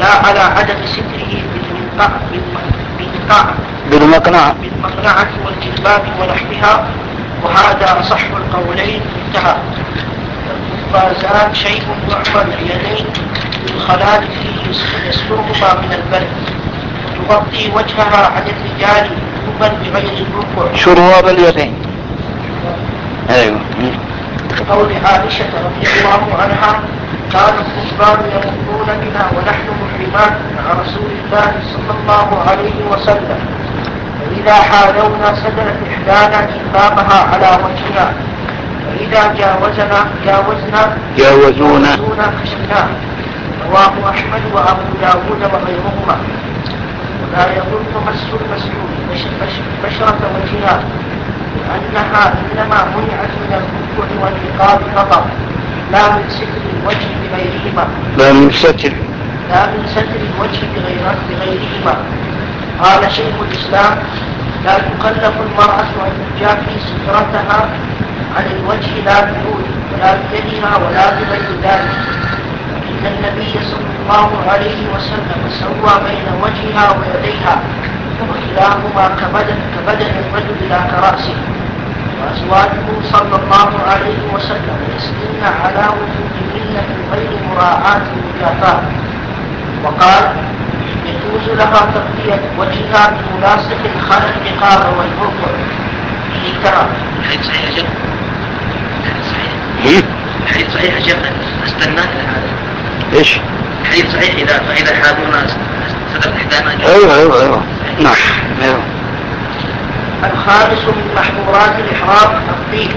لا على عدم ستره بالمقنعة بالمقنعة بالمقنعة والجلباب ونحوها وهذا أصح القولين انتهى. القفازان شيء يعمل اليدين بالخلال فيه يسترهما من البرد. وتغطي وجهها عن الرجال وجوبا بغير الركوع شرواب اليدين أيوه. قول عائشة رضي الله عنها كان الكفار يمرون بنا ونحن محرمات مع رسول الله صلى الله عليه وسلم. فإذا حاذونا سدلت إحدانا جلبابها على وجهنا. فإذا جاوزنا جاوزنا جاوزونا. كشفناه رواه أحمد وأبو داود وغيرهما. ولا يضر مس المسلول بشرة وجهها لأنها إنما منعت من الركوع والرقاب فقط. لا من ستر الوجه بغيرهما. لا من ستر. لا من ستر الوجه بغيرهما. قال شيخ الإسلام لا تكلف المرأة أن تجافي سترتها عن الوجه لا بنور ولا بيدها ولا بغير ذلك. إن النبي صلى الله عليه وسلم سوى بين وجهها ويديها وكلاهما كبدن كبدن الرجل لا كرأسه وأزواجه صلى الله عليه وسلم يسلمن على وجودهن من غير مراعاة المجافاة وقال يجوز لها تغطية وجهها بملاصق خلف الرقاب والركع انتهى الحديث صحيح جدا الحديث صحيح. الحديث صحيح جدا استناك هذا إيش؟ الحديث صحيح اذا فإذا حاضرنا صدق احدانا أيوه أيوه أيوه. نعم أيوه. الخامس من محظورات الإحرام الطيب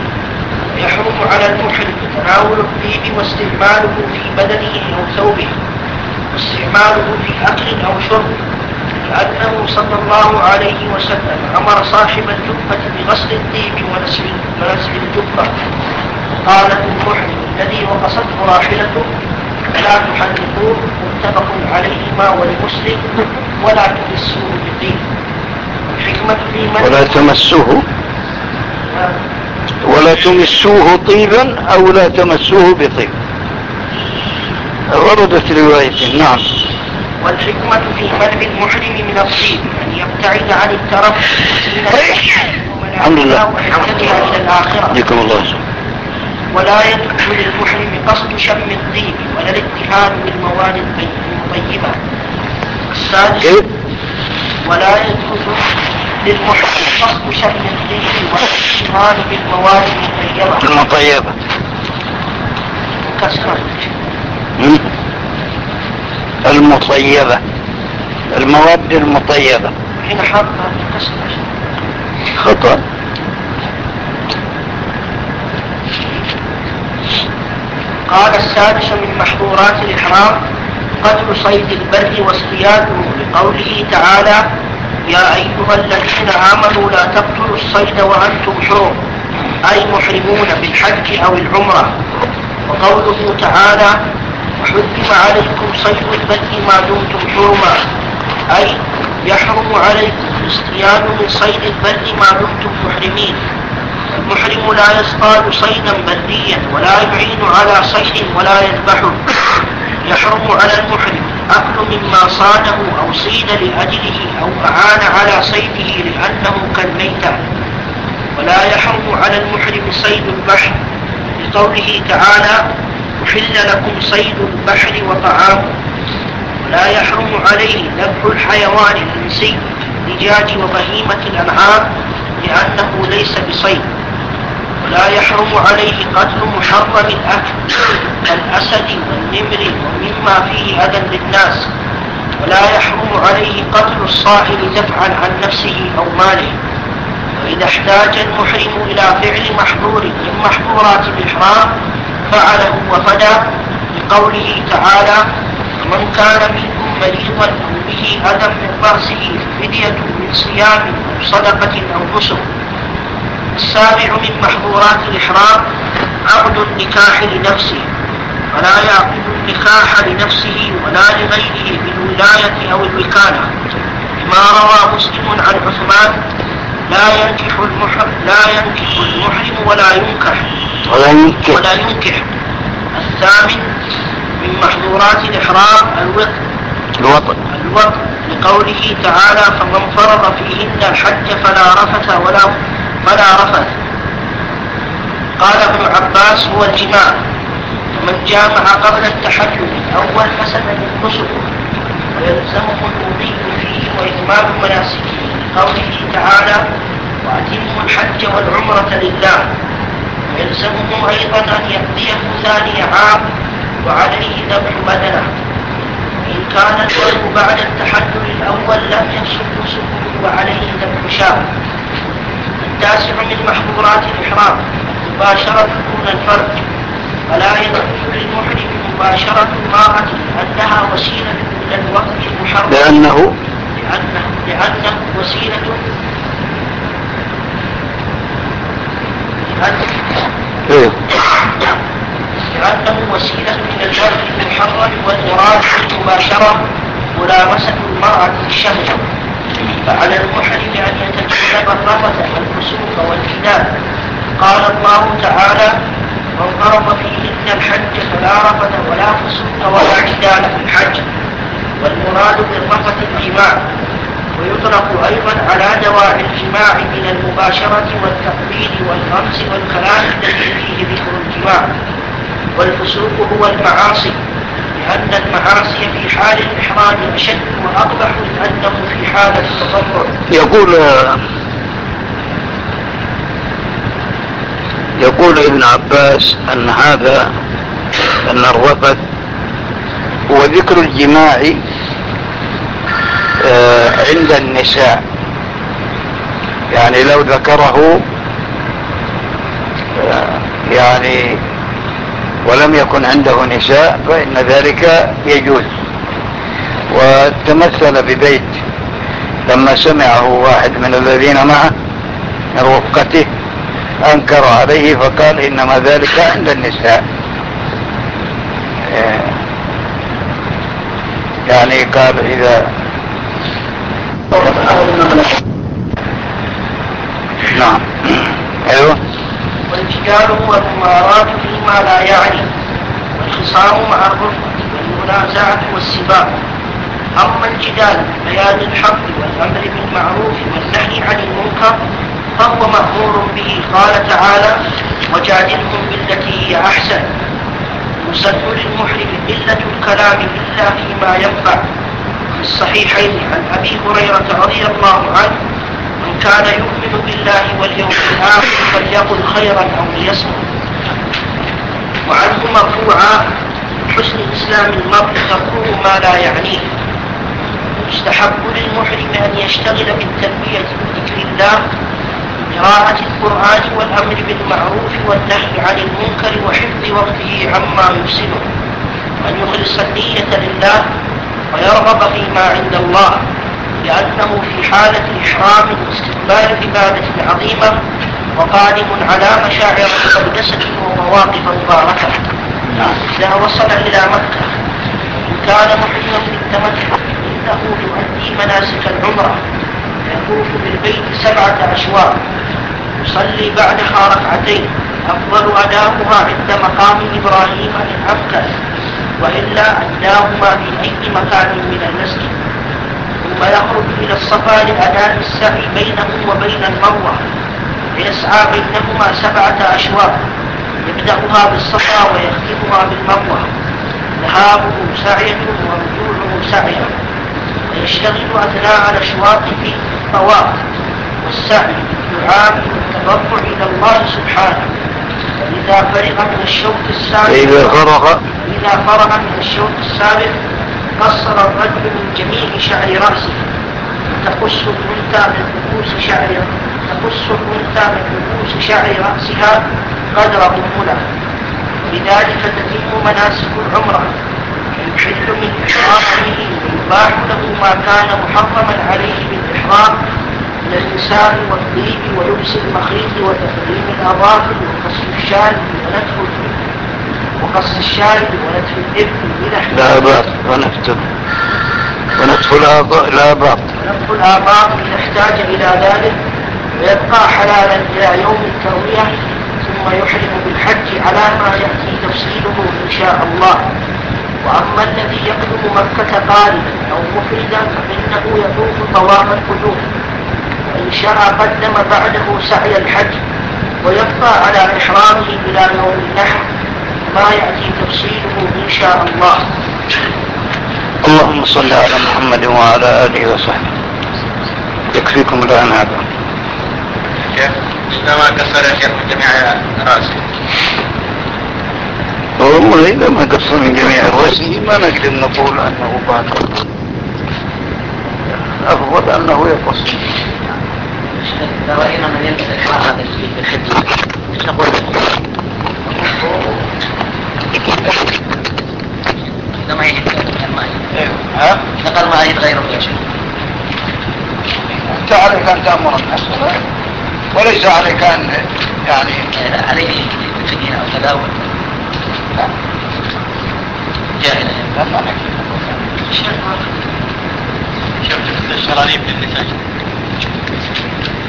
يحرم على المحرم تناول الطيب واستعماله في بدنه أو ثوبه. واستعماله في أكل أو شرب. لأنه صلى الله عليه وسلم أمر صاحب الجبة بغسل الطيب ونسل الجبة قال المحرم الذي وقصته راحلته لا تحرقوه متفق عليهما ولمسلم ولا في من ولا تمسوه. ولا تمسوه طيبا أو لا تمسوه بطيب. وردت رواية نعم. والحكمة في منع المحرم من الطيب أن يبتعد عن الترف الحمد لله. إلى الآخرة. الله. ولا يجوز للمحرم قصد شم الطيب ولا الاتهام بالمواد المطيبة السادس؟ ولا يجوز للمحرم قصد شم الطيب ولا الاتهام بالمواد المطيبة. المطيبة كسرا مم. المطيبة. المواد المطيبة. حين حرفها كسرا خطأ. قال السادس من محظورات الإحرام قتل صيد البر واصطياده لقوله تعالى يا أيها الذين آمنوا لا تقتلوا الصيد وأنتم حرم أي محرمون بالحج أو العمرة. وقوله تعالى وحرم عليكم صيد البر ما دمتم حرما أي يحرم عليكم الاصطياد من صيد البر ما دمتم محرمين. المحرم لا يصطاد صيدا بريا ولا يعين على صيد ولا يذبحه يحرم على المحرم أكل مما صاده أو صيد لأجله أو أعان على صيده لأنه كالميتة. ولا يحرم على المحرم صيد البحر لقوله تعالى أحل لكم صيد البحر وطعامه. ولا يحرم عليه ذبح الحيوان الإنسي الدجاج وبهيمة الأنعام لأنه ليس بصيد ولا يحرم عليه قتل محرم الأكل كالأسد والنمر ومما فيه أذى للناس ولا يحرم عليه قتل الصائل دفعا عن نفسه أو ماله. وإذا احتاج المحرم إلى فعل محظور من محظورات الإحرام فعله وفدى لقوله تعالى ومن كان منكم أو به أذى من رأسه فدية من صيام أو صدقة أو نسك السابع من محظورات الإحرام عقد النكاح لنفسه. فلا يعقد النكاح لنفسه ولا لغيره بالولاية أو الوكالة. لما روى مسلم عن عثمان لا ينكح المحرم لا ينكح المحرم ولا ينكح. ولا يمكن ولا ينكح. الثامن من محظورات الإحرام الوقت. الوطن. الوقت لقوله تعالى فمن فرض فيهن الحج فلا رفث ولا فلا رفث. قال ابن عباس هو الجماع. ومن جامع قبل التحلل أول فسد من نسكه ويلزمه الوضيء فيه وإتمام مناسكه. لقوله تعالى وأتموا الحج والعمرة لله. ويلزمه أيضا أن يقضيه ثاني عام وعليه ذبح بدنة. إن كان الولد بعد التحلل الأول لم يفسد نسكه وعليه ذبح شاة التاسع من محظورات الإحرام مباشرة دون الفرج فلا يجوز للمحرم مباشرة المرأة لأنها وسيلة إلى الوقت المحرم. لأنه؟ لأنه, لأنه وسيلة لأنه لأنه وسيلة إلى الوقت المحرم والمراد بالمباشرة ملامسة المرأة للشهوة. فعلى المحرم أن يتجنب الرفث والفسوق والجدال قال الله تعالى من فرض فيهن الحج فلا رفث ولا فسوق ولا جدال في الحج. والمراد بالرفث الجماع. ويطلق أيضا على دواعي الجماع من المباشرة والتقبيل والغمس والكلام الذي فيه ذكر الجماع. والفسوق هو المعاصي لأن المعاصي في حال الإحرام أشد وأقبح لأنه في حالة التضرع يقول يقول ابن عباس أن هذا أن الرفث هو ذكر الجماع آه، عند النساء. يعني لو ذكره آه، يعني ولم يكن عنده نساء فإن ذلك يجوز. وتمثل ببيت لما سمعه واحد من الذين معه من رفقته أنكر عليه فقال إنما ذلك عند النساء. آه، يعني قال إذا نعم. أيوه. والجدال هو المماراة لا يعني والخصام مع الرفق والمنازعة والسباق. أما الجدال بيان الحق والأمر بالمعروف والنهي عن المنكر فهو مأمور به. قال تعالى وجادلهم بالتي هي أحسن. يسد للمحرم قلة الكلام إلا فيما ينفع. في الصحيحين عن أبي هريرة رضي الله عنه من كان يؤمن بالله واليوم الآخر فليقل خيرا أو ليصمت. وعنه مرفوعا حسن إسلام المرء تركه ما لا يعنيه. يستحب للمحرم أن يشتغل بالتلبية بذكر الله قراءة القرآن والأمر بالمعروف والنهي عن المنكر وحفظ وقته عما يفسده. وأن يخلص النية لله ويرغب فيما عند الله لأنه في حالة إحرام واستقبال عبادة عظيمة وقادم على مشاعر مقدسة ومواقف مباركة. إذا وصل إلى مكة كان محرما بالتمتع إنه يؤدي مناسك العمرة. يطوف بالبيت سبعة أشواط. يصلي بعدها ركعتين. أفضل أداؤها عند مقام إبراهيم إن أمكن وإلا أداهما في أي مكان من المسجد. ثم يخرج إلى الصفا لأداء السعي بينه وبين المروة. فيسعى بينهما سبعة أشواط يبدأها بالصفا ويختمها بالمروة. ذهابه سعية ورجوعه سعية. ويشتغل أثناء الأشواط في الطواف والسعي بالدعاء والتضرع إلى الله سبحانه. فإذا فرغ من الشوط السابق فإذا فرغ إذا فرغ من الشوط السابق قصر الرجل من جميع شعر رأسه. تقص الأنثى من رؤوس شعر تقص الأنثى من رؤوس شعر رأسها قدر أمنا بذلك تتم مناسك العمرة. فيحل من إحرامه ويباح له ما كان محرما عليه بالإحرام. من النساء والطيب ولبس المخيط وتقديم الأظافر وقص الشارب ونتف وقص الشارب ونتف الإبن إذا لا بأس ونفتح الآباء. لا ونتف الآباء إذا احتاج إلى ذلك ويبقى حلالا إلى يوم التروية ثم يحرم بالحج على ما يأتي تفصيله إن شاء الله. وأما الذي يقدم مكة قاربا أو مفردا فإنه يطوف طواف القدوم. وإن شاء قدم بعده سعي الحج ويبقى على إحرامه إلى يوم النحر ما يأتي تفصيله إن شاء الله. اللهم صل على محمد وعلى آله وصحبه. يكفيكم الآن هذا شيخ إنما كسر يا شيخ من جميع رأسه والله إذا ما قصر من جميع رأسه ما نقدر نقول أنه باطل الأفضل أنه يقص إذا رأينا من يلبس في إيش نقول؟ إذا ما يجب ما ها؟ نقل ما يتغير يا شيخ أنت عليك أن تأمر الناس. وليس عليك أن يعني عليه فدية أو تداول. جاهلا لا ما نكفي شفت الشراريب للنساء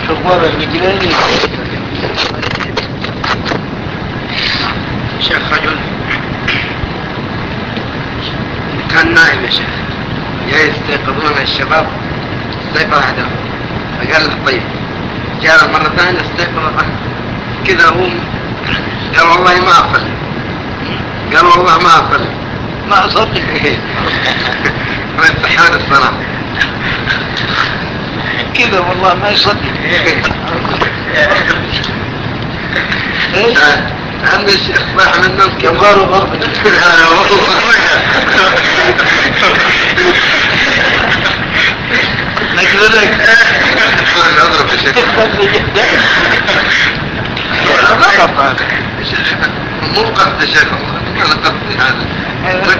شغور الرجلين شيخ رجل كان نايم يا شيخ. جاي يستيقظون الشباب. استيقظ احدهم فقال له طيب. جاء مرة ثانية استيقظ كذا هو قال والله ما أفل قال والله ما أفل ما أصدق. ما يستحيل الصلاة. كذا والله ما يصدق عند الشيخ لك هو اضرب يا شيخ مو قصد يا شيخ أنا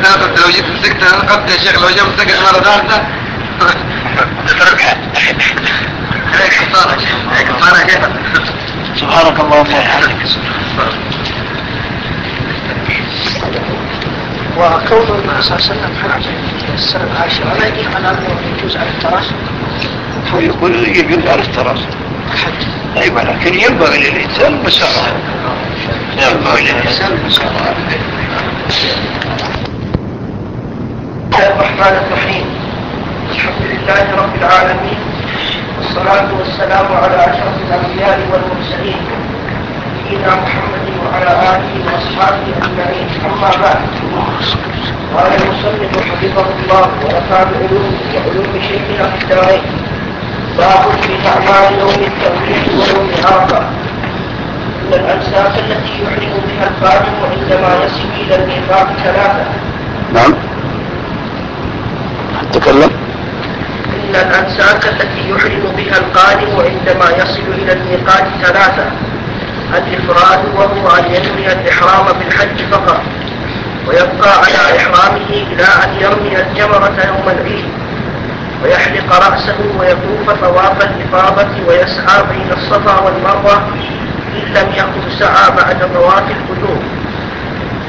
سبحانك اللهم وبحمدك. وكون النبي صلى الله عليه وسلم في السنة العاشرة لا يدل على أنه يجوز على التراخي هو يقول يجوز على التراخي أيوه لكن ينبغي للإنسان المسارعه ينبغي بسم الله الرحمن الرحيم. الحمد لله رب العالمين. والصلاة والسلام على أشرف الأنبياء والمرسلين. نبينا محمد وعلى آله وأصحابه أجمعين. أما بعد قال المصنف حفظه الله ونفع بعلوم وعلوم شيخنا في الدارين. باب في أعمال يوم التوحيد ويوم عرفة إن الأنساك التي يحرم بها القادم عندما يصل إلى الميقات ثلاثة. نعم. تكلم. إن الأنساك التي يحرم بها القادم عندما يصل إلى الميقات ثلاثة. الإفراد وهو أن ينوي الإحرام بالحج فقط ويبقى على إحرامه إلى أن يرمي الجمرة يوم العيد ويحلق رأسه ويطوف طواف الإفاضة ويسعى بين الصفا والمروة إن لم يكن سعى بعد طواف القدوم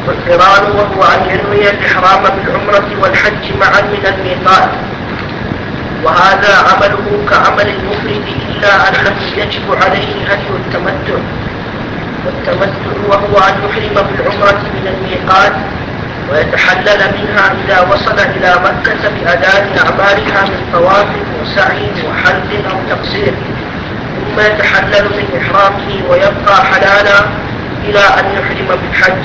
والقران وهو أن ينوي الإحرام بالعمرة والحج معا من الميقات. وهذا عمله كعمل المفرد إلا أنه يجب عليه هدي التمتع والتمتع وهو أن يحرم بالعمرة من الميقات ويتحلل منها إذا وصل إلى مكة بأداء أعمالها من طواف وسعي وحلق أو تقصير. ثم يتحلل من إحرامه ويبقى حلالا إلى أن يحرم بالحج.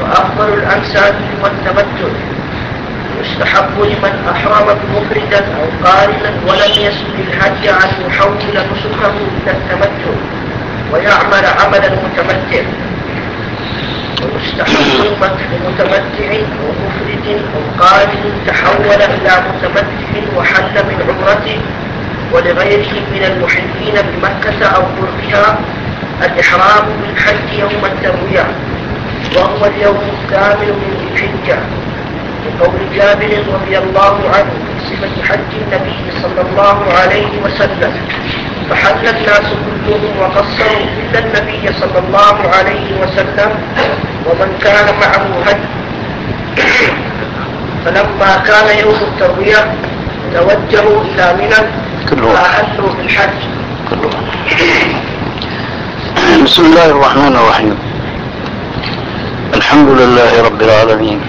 وأفضل الأنساب هو التمتع. يستحب لمن أحرم مفردا أو قارنا ولم يسل الهدي أن يحول نسكه إلى التمتع. ويعمل عمل المتمتع ويستحب لمتمتع أو مفرد أو قارن تحول إلى متمتع وحل من عمرته ولغيره من المحلين بمكة أو قربها الإحرام بالحج يوم التروية. وهو اليوم الثامن من الحجة. لقول جابر رضي الله عنه في صفة حج النبي صلى الله عليه وسلم. فحل الناس كلهم وقصروا إلا النبي صلى الله عليه وسلم ومن كان معه هدي. فلما كان يوم التروية توجهوا إلى منى. فأهلوا بالحج. بسم الله الرحمن الرحيم. الحمد لله رب العالمين.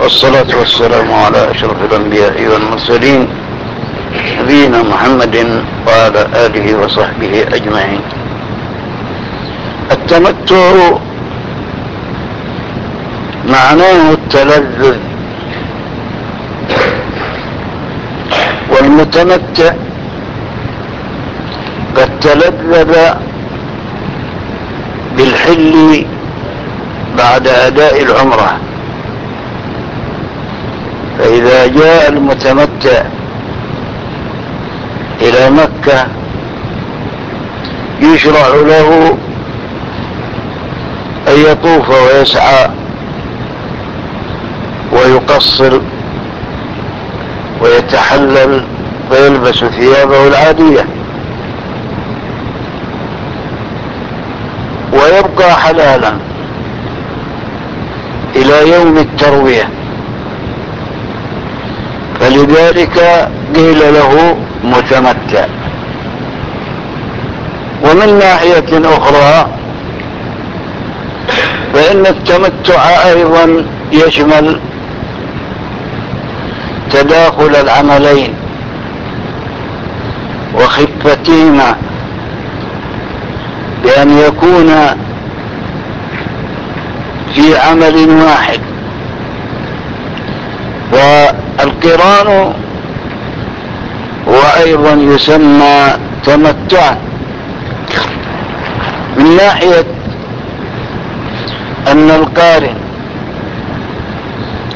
والصلاة والسلام على أشرف الأنبياء والمرسلين نبينا محمد وعلى آله وصحبه أجمعين. التمتع معناه التلذذ والمتمتع. قد تلذذ بالحل بعد أداء العمرة. فإذا جاء المتمتع إلى مكة. يشرع له أن يطوف ويسعى ويقصر ويتحلل ويلبس ثيابه العادية. ويبقى حلالا إلى يوم التروية. فلذلك قيل له متمتع. ومن ناحية أخرى فإن التمتع أيضا يشمل تداخل العملين وخفتهما بأن يكون في عمل واحد. والقران وأيضا يسمى تمتعا من ناحية أن القارن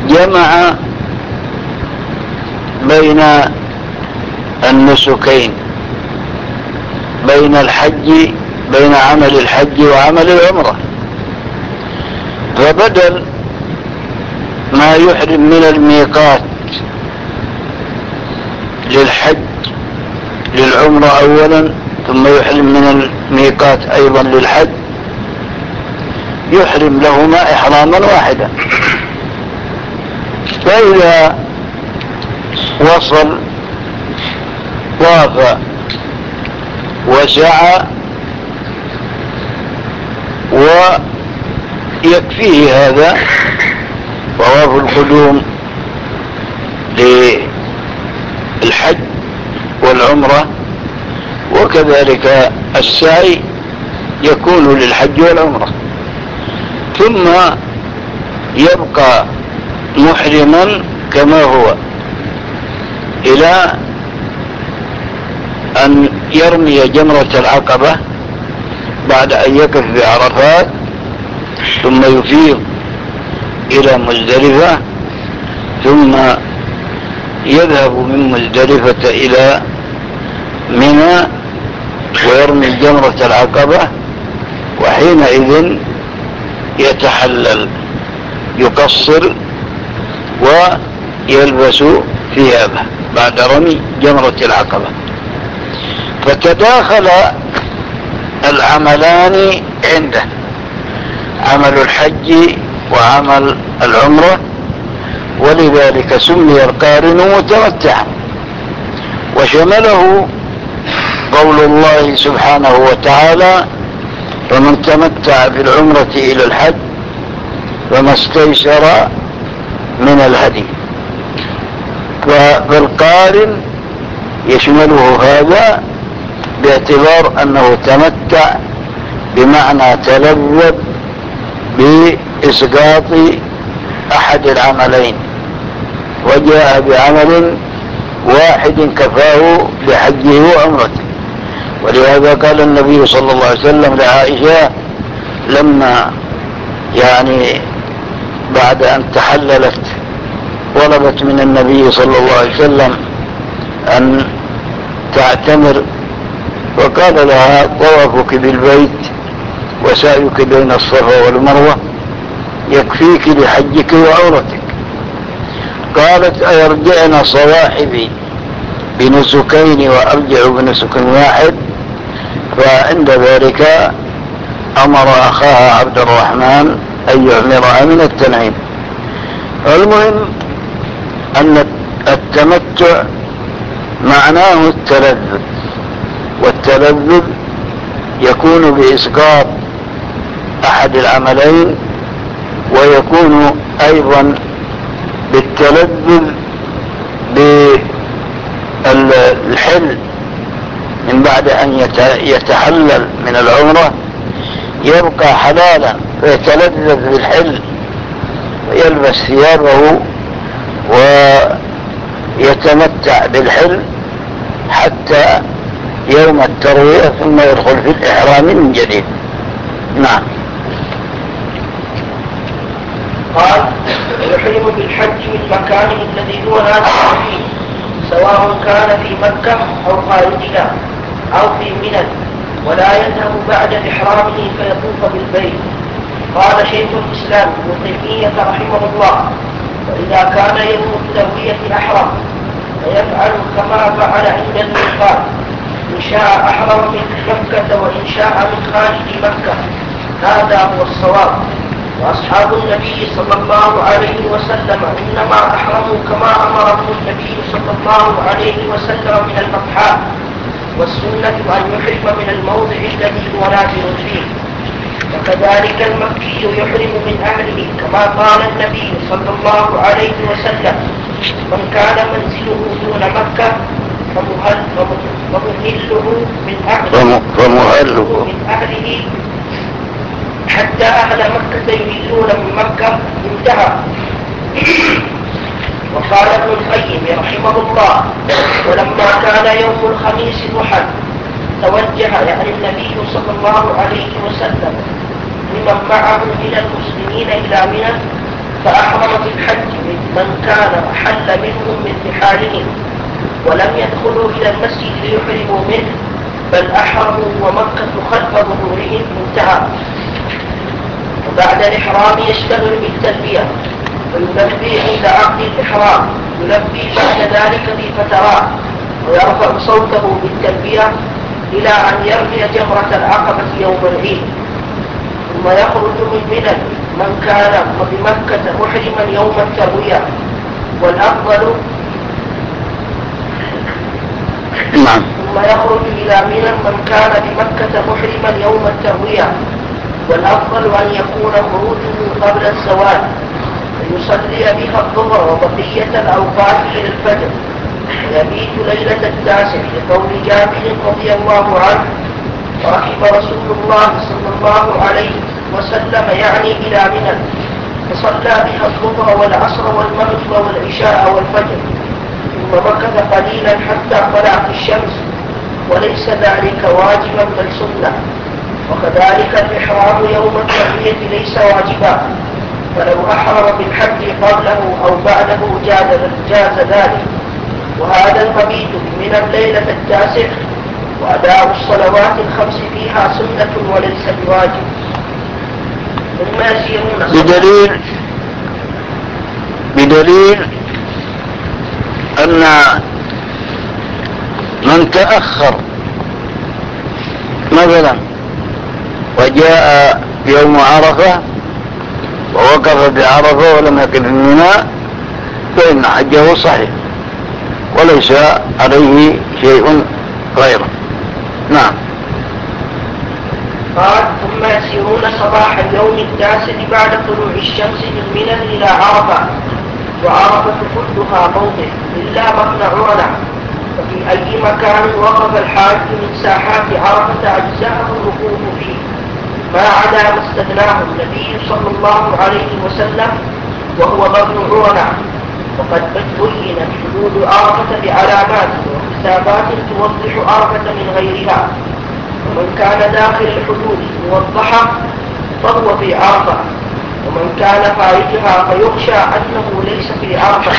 جمع بين النسكين بين الحج بين عمل الحج وعمل العمرة. فبدل ما يحرم من الميقات للحج للعمرة أولا ثم يحرم من الميقات أيضا للحج. يحرم لهما إحراما واحدا. فإذا وصل طاف وسعى ويكفيه هذا طواف القدوم للحج والعمرة وكذلك السعي يكون للحج والعمرة. ثم يبقى محرما كما هو إلى أن يرمي جمرة العقبة بعد أن يقف بعرفات ثم يفيض إلى مزدلفة ثم يذهب من مزدلفة إلى منى ويرمي جمرة العقبة وحينئذ يتحلل يقصر ويلبس ثيابه بعد رمي جمرة العقبة. فتداخل العملان عنده عمل الحج وعمل العمرة ولذلك سمي القارن متمتعا وشمله قول الله سبحانه وتعالى فمن تمتع بالعمرة إلى الحج فما استيسر من الهدي. فالقارن يشمله هذا باعتبار أنه تمتع بمعنى تلذذ بإسقاط أحد العملين وجاء بعمل واحد كفاه بحجه وعمرته. ولهذا قال النبي صلى الله عليه وسلم لعائشة لما يعني بعد أن تحللت طلبت من النبي صلى الله عليه وسلم أن تعتمر وقال لها طوافك بالبيت وسعيك بين الصفا والمروة. يكفيك لحجك وعورتك. قالت أيرجعن صواحبي بنسكين وأرجع بنسك واحد. فعند ذلك أمر أخاها عبد الرحمن أن يعمرها من التنعيم. المهم أن التمتع معناه التلذذ والتلذذ يكون بإسقاط أحد العملين ويكون أيضا بالتلذذ بالحل من بعد أن يتحلل من العمرة يبقى حلالا ويتلذذ بالحل ويلبس ثيابه ويتمتع بالحل حتى يوم التروية ثم يدخل في الإحرام من جديد. نعم. قال يحرم بالحج من مكانه الذي هو نازل فيه سواء كان في مكة أو خارجها أو في منى ولا يذهب بعد إحرامه فيطوف بالبيت. قال شيخ الإسلام ابن تيمية رحمه الله وإذا كان يوم التروية أحرم فيفعل كما فعل عند الميقات إن شاء أحرم من مكة وإن شاء من خارج مكة. هذا هو الصواب. وأصحاب النبي صلى الله عليه وسلم إنما أحرموا كما أمرهم النبي صلى الله عليه وسلم من البطحاء والسنة أن يحرم من الموضع الذي هو نازل فيه. وكذلك المكي يحرم من أهله كما قال النبي صلى الله عليه وسلم من كان منزله دون مكة فمهله من أهله فمهله من أهله حتى أهل مكة يهلون من مكة انتهى. وقال ابن القيم رحمه الله ولما كان يوم الخميس ضحى توجه يعني النبي صلى الله عليه وسلم لمن معه من المسلمين إلى منى فأحرم بالحج من كان أحل منهم من رحالهم ولم يدخلوا إلى المسجد ليحرموا منه بل أحرموا ومكة خلف ظهورهم انتهى. وبعد الإحرام يشتغل بالتلبية ويلبي عند عقد الإحرام يلبي بعد ذلك في فترات ويرفع صوته بالتلبية إلى أن يرمي جمرة العقبة يوم العيد. ثم يخرج من منى من كان بمكة محرما يوم التروية. والأفضل نعم. ثم يخرج إلى منى من كان بمكة محرما يوم التروية. والأفضل أن يكون خروجه قبل الزوال فيصلي بها الظهر وبقية الأوقات إلى الفجر. ويبيت ليلة التاسع لقول جابر رضي الله عنه ورحم رسول الله صلى الله عليه وسلم يعني إلى منى فصلى بها الظهر والعصر والمغرب والعشاء والفجر. ثم مكث قليلا حتى طلعت الشمس وليس ذلك واجبا بل سنة. وكذلك الإحرام يوم التروية ليس واجبا. فلو أحرم بالحج قبله أو بعده جاز, جاز ذلك. وهذا المبيت من الليلة التاسع. وأداء الصلوات الخمس فيها سنة وليس بواجب. ثم يسيرون بدليل بدليل أن من تأخر مثلا وجاء يوم عرفة ووقف بعرفة ولم يقف منها فإن حجه صحيح وليس عليه شيء غيره. نعم. قال ثم يسيرون صباح اليوم التاسع بعد طلوع الشمس من منى إلى عرفة وعرفة كلها موضع إلا مبنى عرنة وفي أي مكان وقف الحاج من ساحات عرفة أجزاءه الوقوف فيه؟ ما عدا ما استثناه النبي صلى الله عليه وسلم وهو مبنى عرنة وقد بينت حدود عرفة بعلامات وحسابات توضح عرفة من غيرها. ومن كان داخل الحدود موضحة فهو في عرفة. ومن كان خارجها فيخشى أنه ليس في عرفة.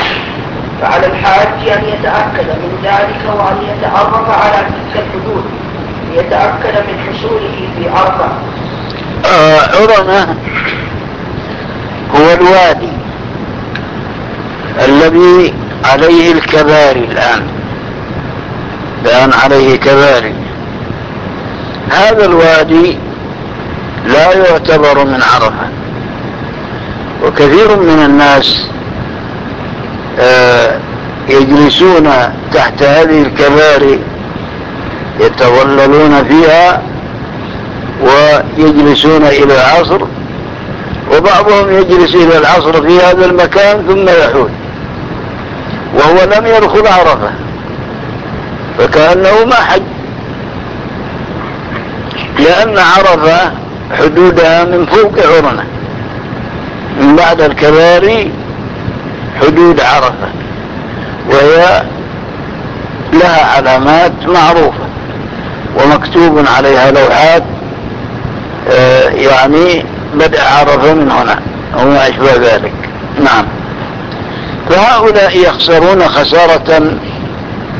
فعلى الحاج أن يتأكد من ذلك وأن يتعرف على تلك الحدود. ليتأكد من حصوله في عرفة. آه عرنة هو الوادي الذي عليه الكباري الآن الآن عليه كباري. هذا الوادي لا يعتبر من عرفة وكثير من الناس آه، يجلسون تحت هذه الكباري يتظللون فيها ويجلسون إلى العصر وبعضهم يجلس إلى العصر في هذا المكان ثم يحول وهو لم يدخل عرفة فكأنه ما حج. لأن عرفة حدودها من فوق عرنة من بعد الكباري حدود عرفة وهي لها علامات معروفة ومكتوب عليها لوحات يعني بدأ عرفة من هنا. وما أشبه ذلك. نعم. فهؤلاء يخسرون خسارة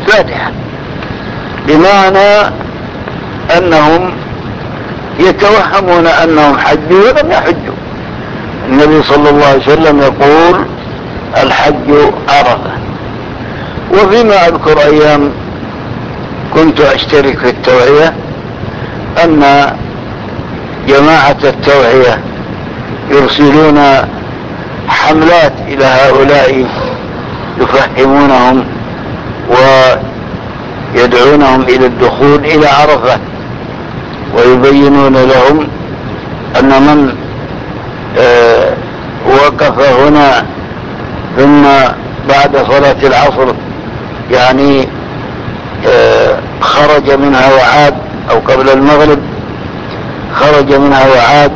فادحة بمعنى أنهم يتوهمون أنهم حجوا ولم يحجوا. النبي صلى الله عليه وسلم يقول الحج عرفة. وفيما أذكر أيام كنت أشترك في التوعية أن جماعة التوعية يرسلون حملات إلى هؤلاء يفهمونهم ويدعونهم إلى الدخول إلى عرفة ويبينون لهم أن من آه، وقف هنا ثم بعد صلاة العصر يعني آه، خرج منها وعاد أو قبل المغرب خرج منها وعاد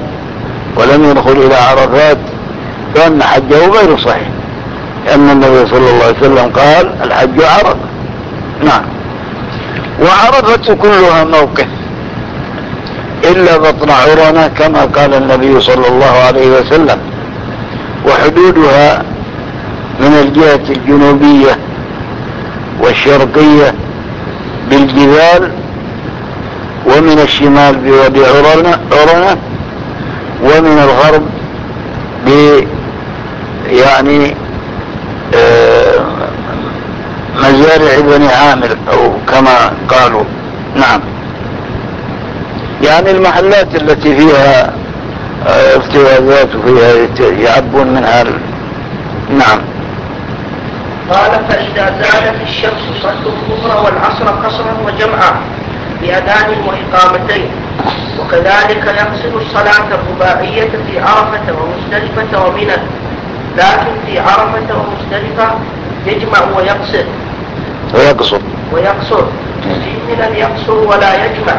ولم يدخل إلى عرفات فأن حجه غير صحيح. لأن النبي صلى الله عليه وسلم قال الحج عرفة. نعم. وعرفة كلها موقف. إلا بطن عرنة كما قال النبي صلى الله عليه وسلم. وحدودها من الجهة الجنوبية والشرقية بالجبال ومن الشمال بوادي عرنة, ومن الغرب ب يعني آه، مزارع بني عامر أو كما قالوا. نعم. يعني المحلات التي فيها آه، ارتوازات وفيها يعبون منها نعم. قال فإذا زالت الشمس صلوا الظهر والعصر قصرا وجمعا. بأذان وإقامتين وكذلك يقصد الصلاة الرباعية في عرفة ومزدلفة ومنى. لكن في عرفة ومزدلفة يجمع ويقصر ويقصر ويقصر في منى يقصر ولا يجمع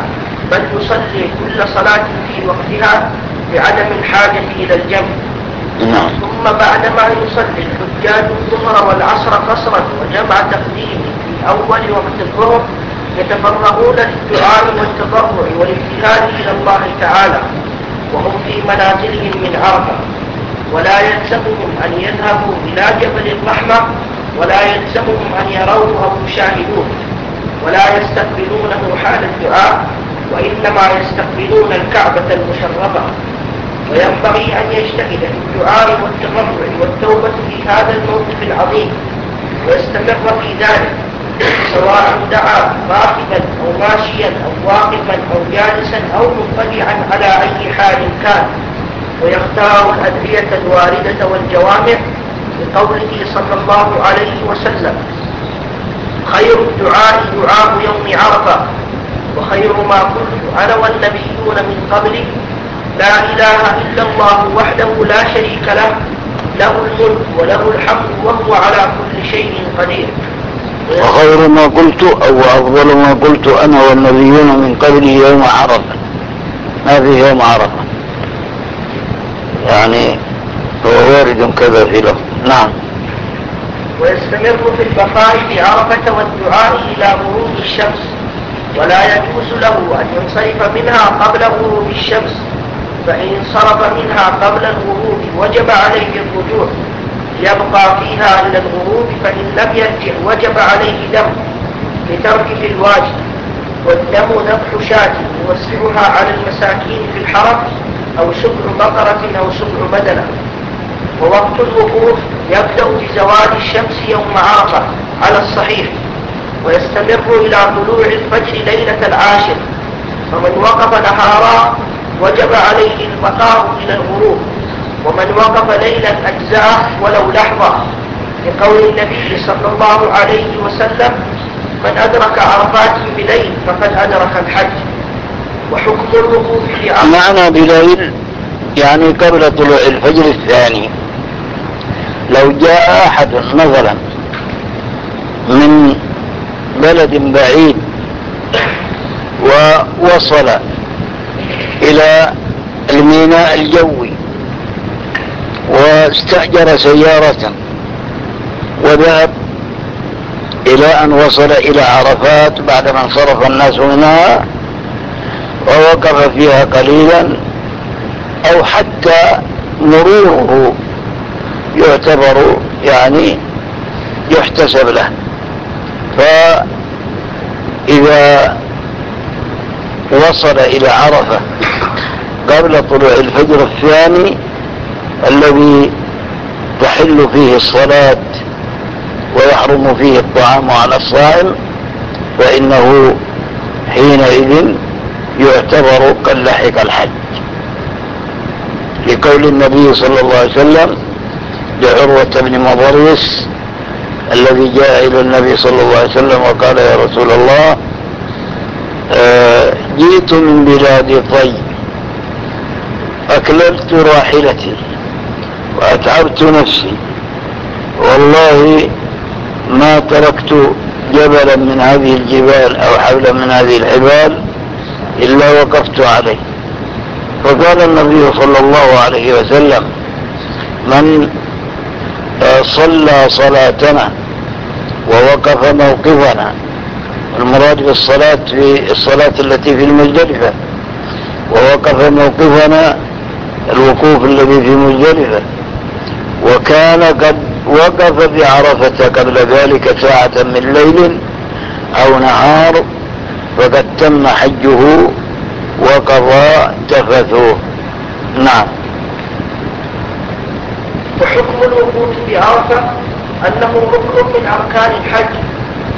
بل يصلي كل صلاة في وقتها بعدم الحاجة إلى الجمع. نعم. ثم بعدما يصلي الحجاج الظهر والعصر قصرا وجمع تقديم في أول وقت الظهر يتفرغون للدعاء والتضرع والابتهال إلى الله تعالى وهم في منازلهم من عرفة. ولا يلزمهم أن يذهبوا إلى جبل الرحمة ولا يلزمهم أن يروه أو يشاهدوه. ولا يستقبلونه حال الدعاء وإنما يستقبلون الكعبة المشرفة. وينبغي أن يجتهد في الدعاء والتضرع والتوبة في هذا الموقف العظيم ويستمر في ذلك. سواء دعا راكبا أو ماشيا أو واقفا أو جالسا أو مضطجعا على أي حال كان. ويختار الأدعية الواردة والجوامع لقوله صلى الله عليه وسلم. خير الدعاء دعاء يوم عرفة وخير ما قلت أنا والنبيون من قبلي. لا إله إلا الله وحده لا شريك له له الملك وله الحمد وهو على كل شيء قدير. وخير ما قلت أو أفضل ما قلت أنا والنبيون من قبله يوم ما في يوم عرفة. يعني هو وارد كذا في له نعم. ويستمر في البقاء في عرفة والدعاء إلى غروب الشمس. ولا يجوز له أن ينصرف منها قبل غروب الشمس فإن انصرف منها قبل الغروب وجب عليه الرجوع. يبقى فيها إلى الغروب فإن لم يرجع وجب عليه دم لتركه الواجب والدم ذبح شاة يوسعها على المساكين في الحرم أو سبع بقرة أو سبع بدنة. ووقت الوقوف يبدأ بزوال الشمس يوم عرفة على الصحيح ويستمر إلى طلوع الفجر ليلة العاشر. فمن وقف نهارا وجب عليه البقاء إلى الغروب. ومن وقف ليلا أجزاء ولو لحظة لقول النبي صلى الله عليه وسلم من أدرك عرفات بليل فقد أدرك الحج. وحكم الوقوف لعرفة معنى بليل يعني قبل طلوع الفجر الثاني. لو جاء أحد مثلا بلد بعيد ووصل إلى الميناء الجوي واستأجر سيارة وذهب إلى أن وصل إلى عرفات بعدما انصرف الناس منها ووقف فيها قليلا أو حتى مروره يعتبر يعني يحتسب له. فإذا وصل إلى عرفة قبل طلوع الفجر الثاني الذي تحل فيه الصلاة ويحرم فيه الطعام على الصائم فإنه حينئذ يعتبر قد لحق الحج. لقول النبي صلى الله عليه وسلم لعروة بن مضرس الذي جاء إلى النبي صلى الله عليه وسلم وقال يا رسول الله آه، جئت من بلاد طي أكللت راحلتي. وأتعبت نفسي. والله ما تركت جبلا من هذه الجبال أو حبلا من هذه الحبال إلا وقفت عليه. فقال النبي صلى الله عليه وسلم من صلى صلاتنا ووقف موقفنا. المراد بالصلاة في الصلاة التي في المزدلفة. ووقف موقفنا الوقوف الذي في مزدلفة. وكان قد وقف بعرفة قبل ذلك ساعة من ليل أو نهار فقد تم حجه وقضى تفثه نعم. وحكم الوقوف بعرفة أنه ركن من أركان الحج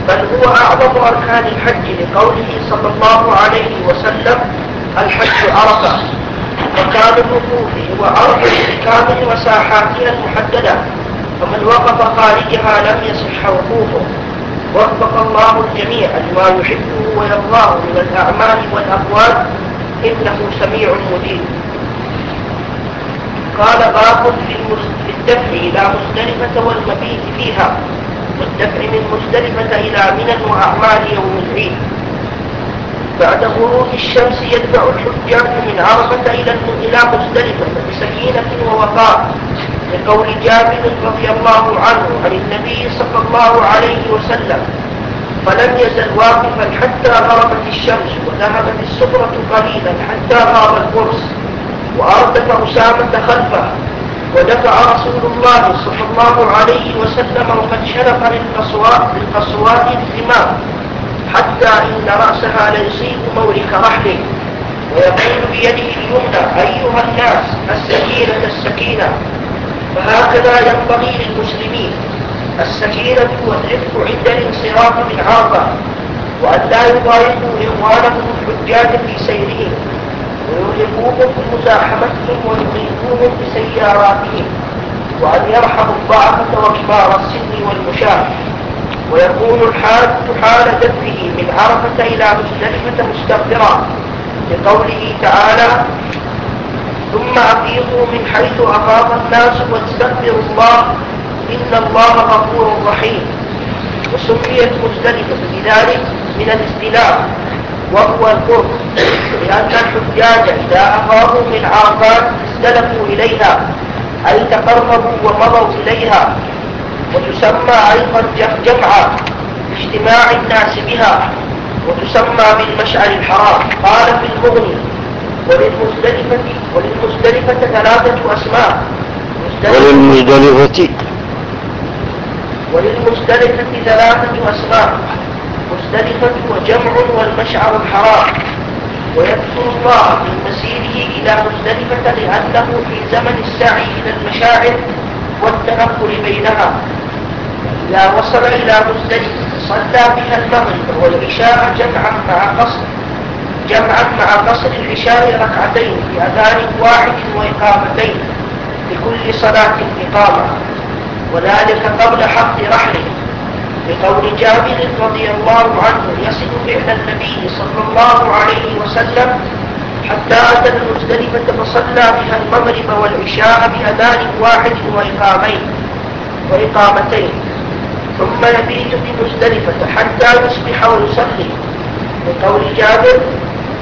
بل هو أعظم أركان الحج لقوله صلى الله عليه وسلم الحج عرفة. مكان الوقوف هو عرفة بكامل مساحاتها المحددة فمن وقف خارجها لم يصح وقوفه. وفق الله الجميع لما يحبه ويرضاه من الأعمال والأقوال إنه سميع مجيب قال باب في الدفع إلى مزدلفة والمبيت فيها والدفع من مزدلفة إلى منى وأعمال يوم العيد. بعد غروب الشمس يدفع الحجاج من عرفة إلى إلى مزدلفة بسكينة ووقار لقول جابر رضي الله عنه عن النبي صلى الله عليه وسلم فلم يزل واقفا حتى غربت الشمس وذهبت السفرة قليلا حتى غاب القرص وأردف أسامة خلفه ودفع رسول الله صلى الله عليه وسلم وقد شرف للقصوات الزمام حتى إن رأسها ليصيب مورك رحله ويقول بيده اليمنى أيها الناس السكينة السكينة. فهكذا ينبغي للمسلمين السكينة والرفق عند الانصراف من عرفة وأن لا يضايقوا إخوانهم الحجاج في سيرهم. ويرهقوهم بمزاحمتهم ويضيقوهم بسياراتهم. وأن يرحموا الضعفة وكبار السن والمشاة. ويكون الحاج حال دفعه من عرفة إلى مزدلفة مستغفرا لقوله تعالى ثم أفيضوا من حيث أفاض الناس واستغفروا الله إن الله غفور رحيم وسميت مزدلفة بذلك من الاستلاء وهو القرب لأن الحجاج إذا أفاضوا من عرفات استلفوا إليها أي تقربوا ومضوا إليها وتسمى أيضا جمعا اجتماع الناس بها وتسمى بالمشعر الحرام. قال في المغني وللمزدلفة وللمزدلفة ثلاثة أسماء. وللمزدلفة. وللمزدلفة ثلاثة أسماء. مزدلفة وجمع والمشعر الحرام. ويذكر الله في مسيره إلى مزدلفة لأنه في زمن السعي إلى المشاعر والتنقل بينها إذا وصل إلى مزدلفة صلى بها المغرب والعشاء جمعا مع قصر جمعا مع قصر العشاء ركعتين بأذان واحد وإقامتين لكل صلاة إقامة. وذلك قبل حق رحله. بقول جابر رضي الله عنه يصل فعل النبي صلى الله عليه وسلم حتى أتى المزدلفة فصلى بها المغرب والعشاء بأذان واحد وإقامين وإقامتين. ثم يبيت بمزدلفة حتى يصبح ويصلي. لقول جابر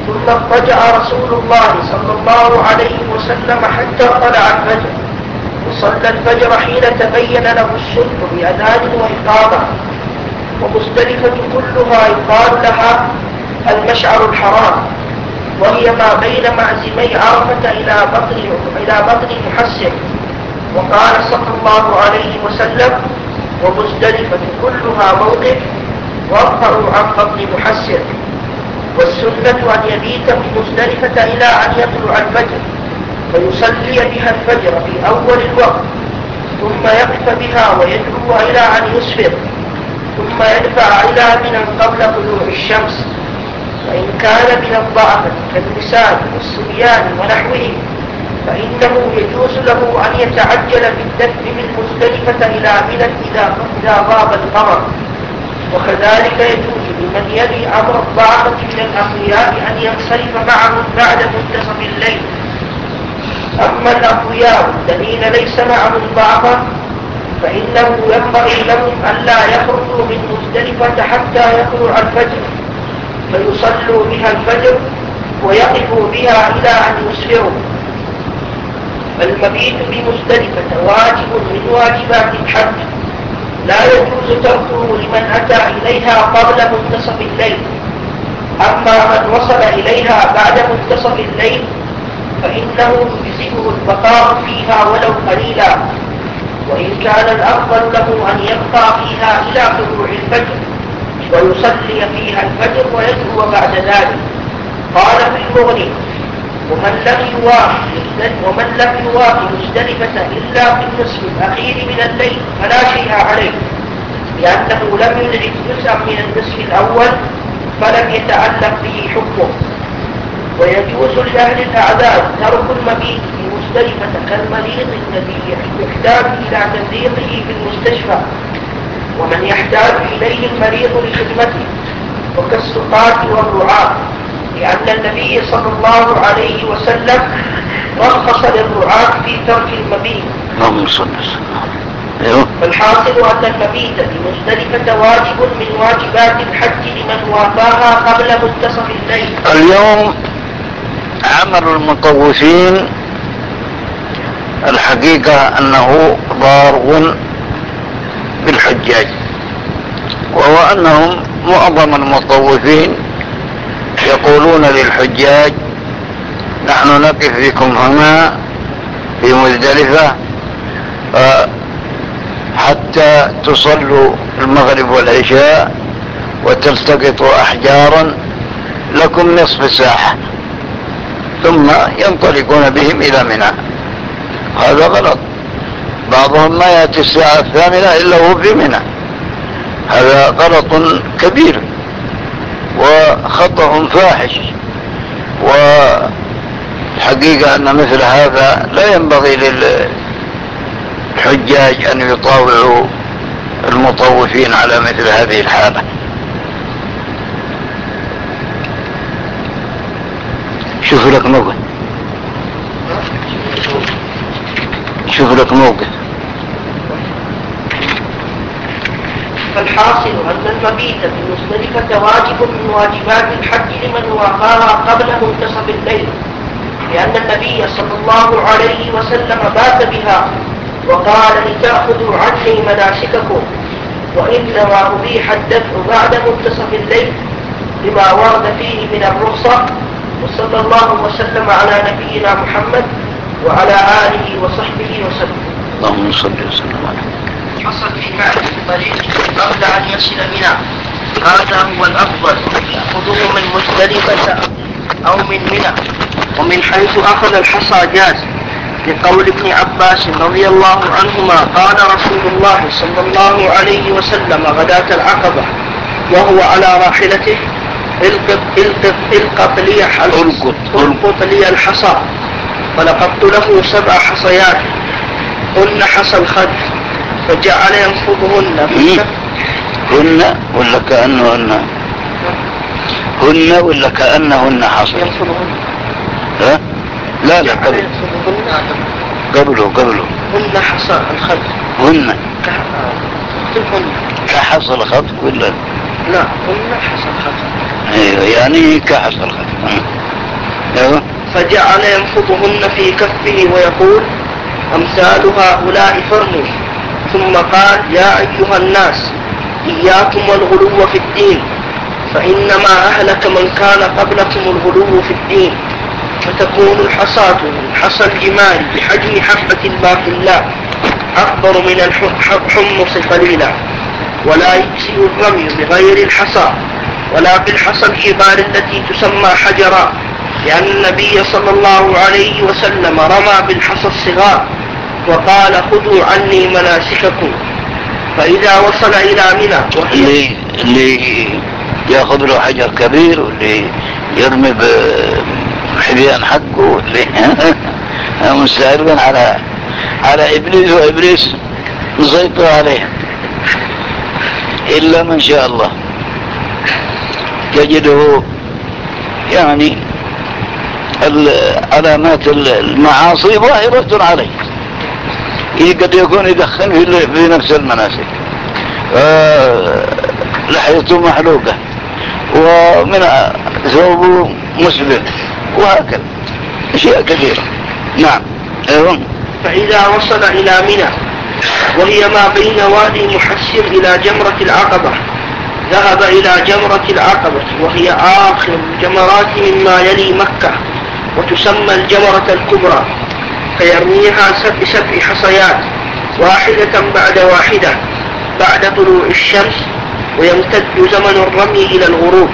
ثم اضطجع رسول الله صلى الله عليه وسلم حتى طلع الفجر. وصلى الفجر حين تبين له الصبح بأذان وإقامة. ومزدلفة كلها يقال لها المشعر الحرام. وهي ما بين معزمي عرفة إلى بطن إلى بطن محسن. وقال صلى الله عليه وسلم ومزدلفة كلها موقف وارفعوا عن بطن محسن. والسنة أن يبيت بمزدلفة إلى أن يطلع الفجر فيصلي بها الفجر في أول الوقت ثم يقف بها ويدعو إلى أن يسفر ثم يدفع إلى من قبل طلوع الشمس. وإن كان من كالنساء والصبيان ونحوهم فإنه يجوز له أن يتعجل بالدفع من مزدلفة إلى منى إذا إذا غاب القمر وكذلك يجوز لمن يلي أمر الضعفة من الأقوياء أن ينصرف معهم بعد منتصف الليل. أما الأقوياء الذين ليس معهم ضعفة فإنه ينبغي لهم ألا يخرجوا من مزدلفة حتى يطلع الفجر. فيصلوا بها الفجر ويقفوا بها إلى أن يسفروا المبيت بمزدلفة واجب من واجبات الحج. لا يجوز تركه لمن أتى إليها قبل منتصف الليل. أما من وصل إليها بعد منتصف الليل فإنه يجزئه البقاء فيها ولو قليلا. وإن كان الأفضل له أن يبقى فيها إلى طلوع الفجر. ويصلي فيها الفجر ويدعو بعد ذلك. قال في المغني ومن لم يوافي مزدلفة إلا في النصف الأخير من الليل فلا شيء عليه لأنه لم يدرك جزءا من النصف الأول فلم يتعلق به حكمه. ويجوز لأهل الأعداد ترك المبيت في مزدلفة كالمريض الذي يحتاج إلى تفريقه في المستشفى. ومن يحتاج إليه المريض لخدمته وكالسقاة والرعاة لأن النبي صلى الله عليه وسلم رخص للرعاة في ترك المبيت. اللهم صل وسلم. أيوه. فالحاصل أن المبيت بمزدلفة واجب من واجبات الحج لمن وافاها قبل منتصف الليل. اليوم عمل المطوفين الحقيقة أنه ضار بالحجاج وهو أنهم معظم المطوفين يقولون للحجاج نحن نقف بكم هنا في مزدلفة حتى تصلوا المغرب والعشاء وتلتقطوا أحجارا لكم نصف ساعة ثم ينطلقون بهم إلى منى. هذا غلط. بعضهم ما يأتي الساعة الثامنة إلا هو في منى. هذا غلط كبير. وخطأ فاحش. والحقيقة أن مثل هذا لا ينبغي للحجاج أن يطاوعوا المطوفين على مثل هذه الحالة. شوف لك موقف. شوف لك موقف. فالحاصل أن المبيت في مزدلفة واجب من واجبات الحج لمن وافاها قبل منتصف الليل لأن النبي صلى الله عليه وسلم بات بها وقال لتأخذوا عني مناسككم وإنما أبيح الدفع بعد منتصف الليل لما ورد فيه من الرخصة وصلى الله وسلم على نبينا محمد وعلى آله وصحبه وسلم. اللهم صل وسلم عليه حصل في معرفة الطريق قبل أن يصل منى هذا هو الأفضل. يأخذه من مزدلفة أو من منى ومن حيث أخذ الحصى جاز لقول ابن عباس رضي الله عنهما قال رسول الله صلى الله عليه وسلم غداة العقبة وهو على راحلته القط القط القط لي القط. القط. لي الحصى فلقطت له سبع حصيات. هن حصى الخد. فجعل ينفضهن. إيه؟ هن ولا كأنهن؟ هن ولا كأنهن حصل. ينفضهن. ها؟ لا لا قبل. قبله قبله. هن حصى الخد هن. ك- تلهن كحص الخط ولا؟ لا قلنا حصل خطأ أيوه يعني كحص الخط أيوه. فجعل ينفضهن في كفه ويقول أمثال هؤلاء فرموا. ثم قال يا أيها الناس إياكم والغلو في الدين فإنما أهلك من كان قبلكم الغلو في الدين فتكون الحصاة حصى الجمال بحجم حبة الباقلاء أكبر من الحمص قليلا ولا يجزي الرمي بغير الحصى ولا بالحصى الحبال التي تسمى حجرا لأن النبي صلى الله عليه وسلم رمى بالحصى الصغار وقال خذوا عني مناسككم. فإذا وصل إلى منى اللي اللي ياخذ له حجر كبير واللي يرمي بحبيان حقه واللي مستعرضا على على إبليس وإبليس مسيطر عليه. إلا من شاء الله. تجده يعني علامات المعاصي ظاهرة عليه. قد يكون يدخن في, نفس المناسك. آه، لحيته محلوقة. ومن ثوبه مسلم. وهكذا. أشياء كثيرة. نعم. أيوه. فإذا وصل إلى منى وهي ما بين وادي محسر إلى جمرة العقبة ذهب إلى جمرة العقبة وهي آخر الجمرات مما يلي مكة وتسمى الجمرة الكبرى. فيرميها بسبع حصيات. واحدة بعد واحدة. بعد طلوع الشمس ويمتد زمن الرمي إلى الغروب.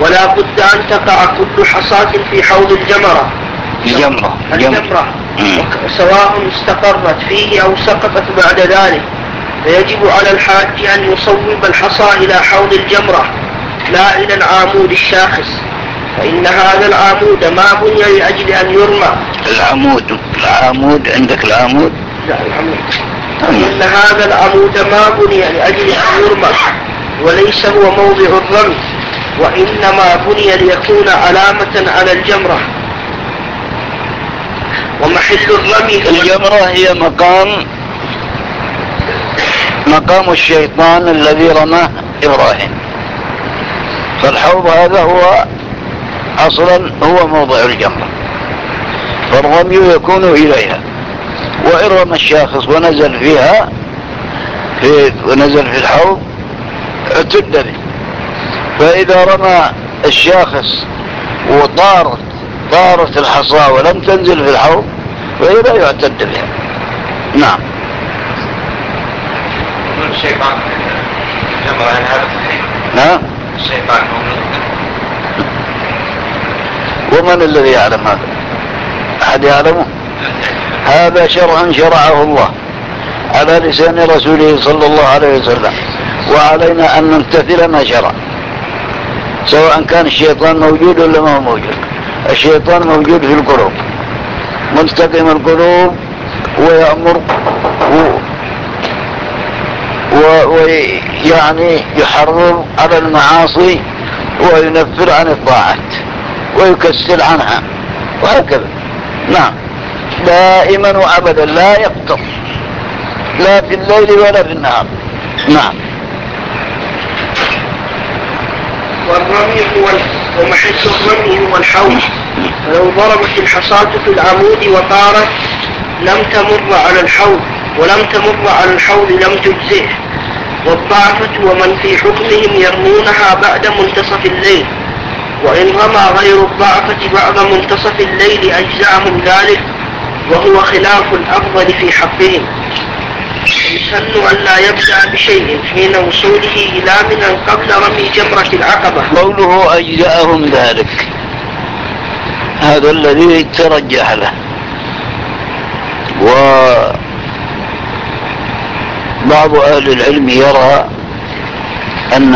ولا بد أن تقع كل حصاة في حوض الجمرة. الجمرة الجمرة. سواء استقرت فيه أو سقطت بعد ذلك. فيجب على الحاج أن يصوب الحصى إلى حوض الجمرة. لا إلى العامود الشاخص. فإن هذا العمود ما بني لأجل أن يرمى. العمود العمود عندك العمود؟ لا العمود. فإن هذا العمود ما بني لأجل أن يرمى. وليس هو موضع الرمي وإنما بني ليكون علامة على الجمرة. ومحل الرمي الجمرة هي مقام مقام الشيطان الذي رماه إبراهيم. فالحوض هذا هو أصلا هو موضع الجمرة فالرمي يكون إليها. وإن رمى الشاخص ونزل فيها في ونزل في الحوض اعتد به فإذا رمى الشاخص وطارت طارت الحصى ولم تنزل في الحوض فهي لا يعتد بها. نعم. الشيطان. هذا صحيح نعم. الشيطان. ومن الذي يعلم هذا؟ أحد يعلمه؟ هذا شرع شرعه الله على لسان رسوله صلى الله عليه وسلم وعلينا أن نمتثل ما شرع سواء كان الشيطان موجود ولا ما هو موجود. الشيطان موجود في القلوب ملتقم القلوب ويأمر ويعني يحرر على المعاصي وينفر عن الطاعات. ويكسل عنها. وهكذا. نعم. دائما وابدا لا يقطر لا في الليل ولا في النهار. نعم. والرمي هو ومحل الرمي هو الحوض ولو ضربت الحصاة في العمود وطارت لم تمر على الحوض ولم تمر على الحوض لم تجزئه. والضعفة ومن في حكمهم يرمونها بعد منتصف الليل. وإن رمى غير الضعفة بعد منتصف الليل أجزأهم ذلك وهو خلاف الأفضل في حقهم. يسن أن لا يبدأ بشيء حين وصوله إلى من قبل رمي جمرة العقبة. قوله أجزأهم ذلك. هذا الذي ترجح له. و بعض أهل العلم يرى أن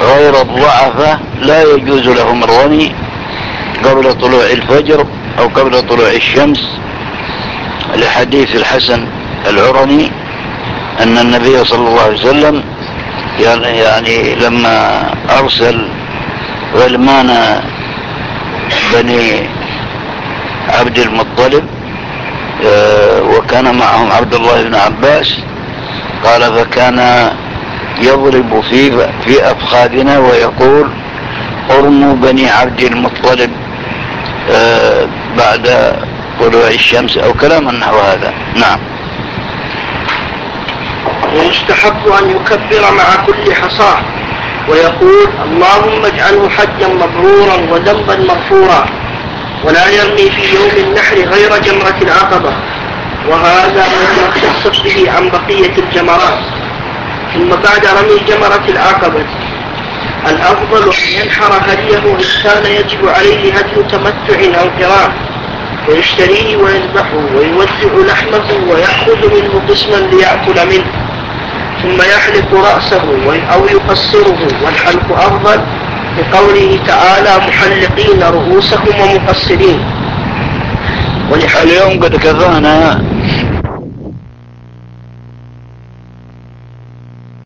غير الضعفة لا يجوز لهم الرمي قبل طلوع الفجر أو قبل طلوع الشمس. لحديث الحسن العرني أن النبي صلى الله عليه وسلم يعني, يعني لما أرسل غلمان بني عبد المطلب آه، وكان معهم عبد الله بن عباس قال فكان يضرب في في أفخاذنا ويقول ارموا بني عبد المطلب آه، بعد طلوع الشمس أو كلاما نحو هذا. نعم. ويستحب أن يكبر مع كل حصاة ويقول اللهم اجعله حجا مبرورا وذنبا مغفورا ولا يرمي في يوم النحر غير جمرة العقبة وهذا مما اختصت به عن بقية الجمرات. ثم بعد رمي جمرة العقبة. الأفضل أن ينحر هديه إن كان يجب عليه هدي تمتع أو قران ويشتريه ويذبحه ويوزع لحمه ويأخذ منه قسما ليأكل منه. ثم يحلق رأسه أو يقصره. والحلق أفضل لقوله تعالى محلقين رؤوسهم ومقصرين. اليوم قد كفانا